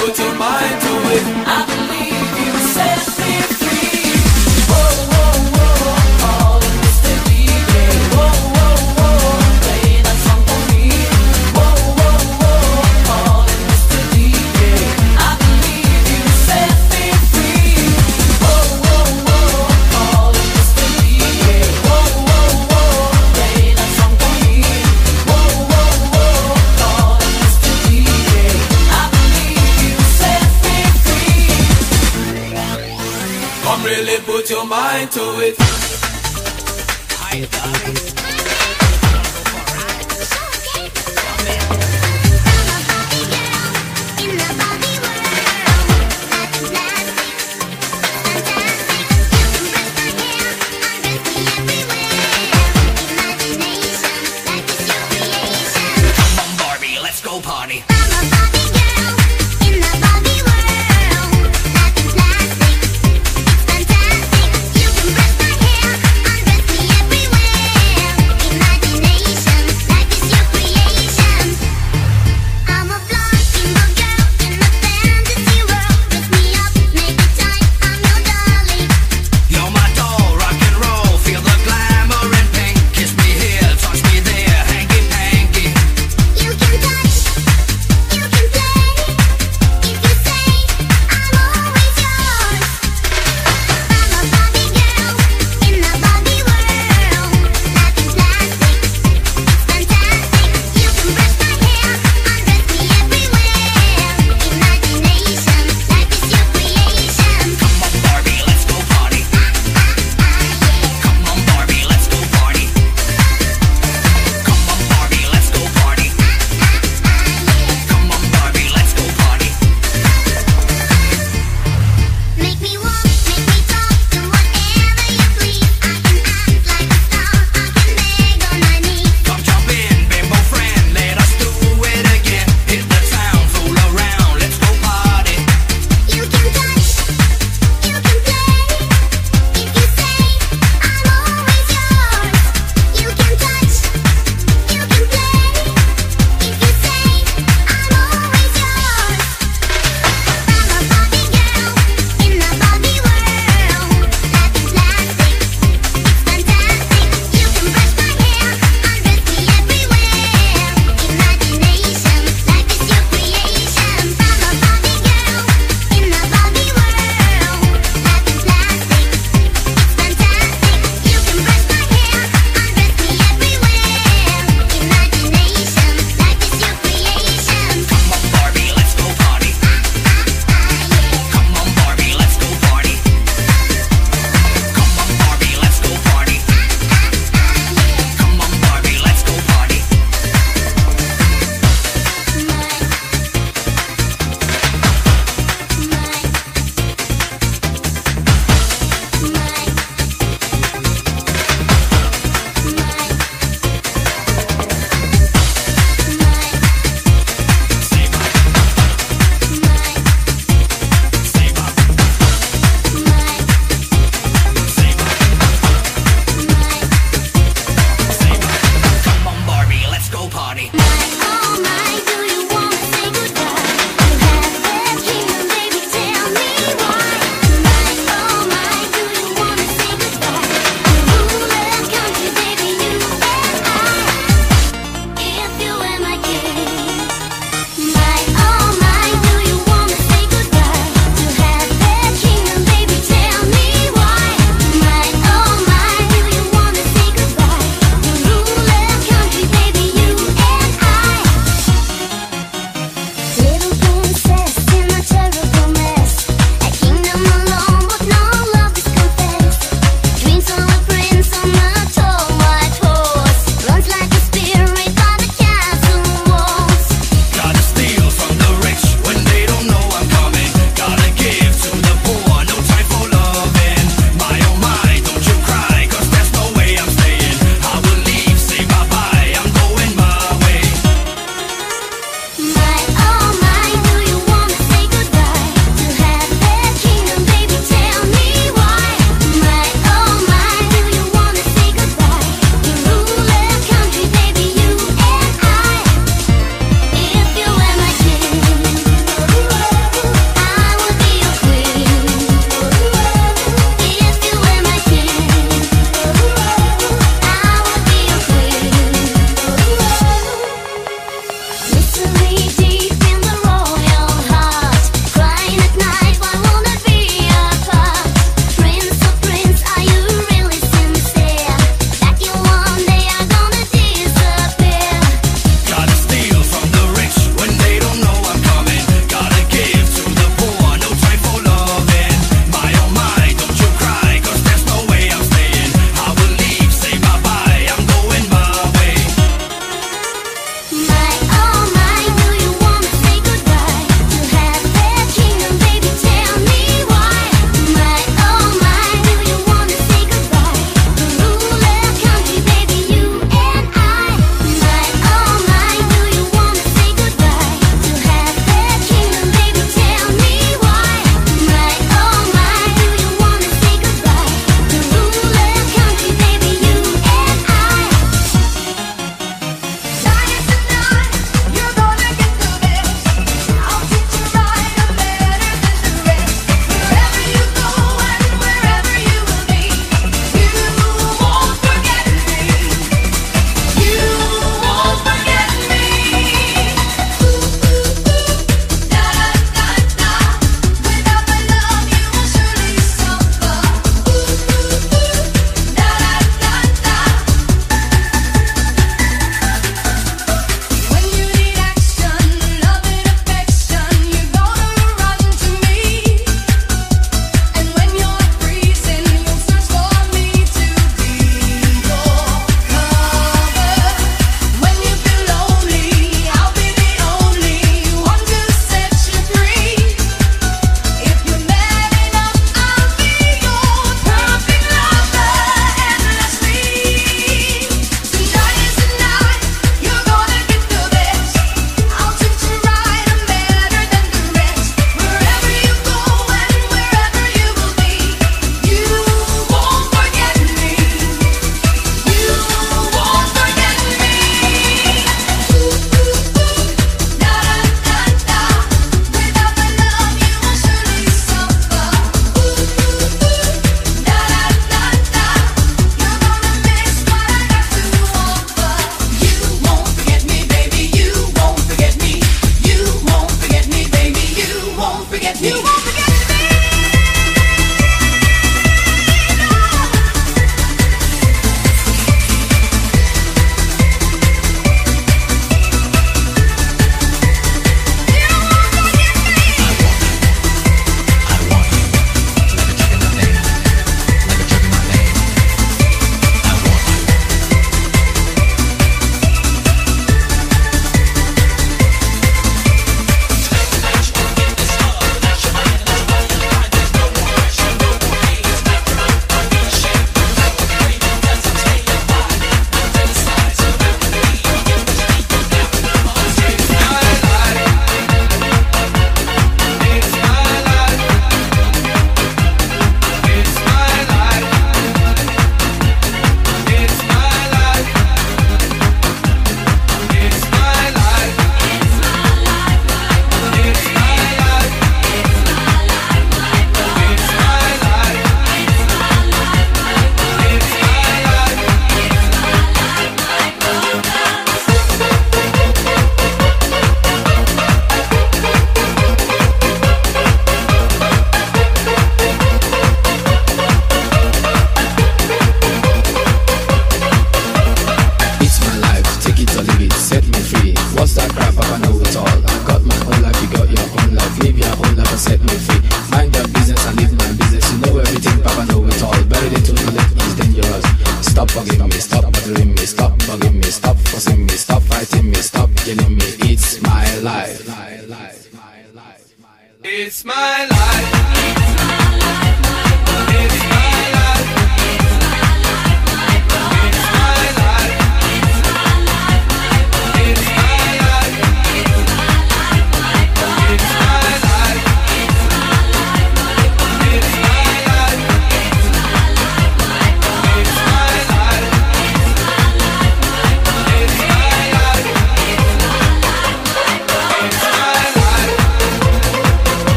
put your mind to it. Come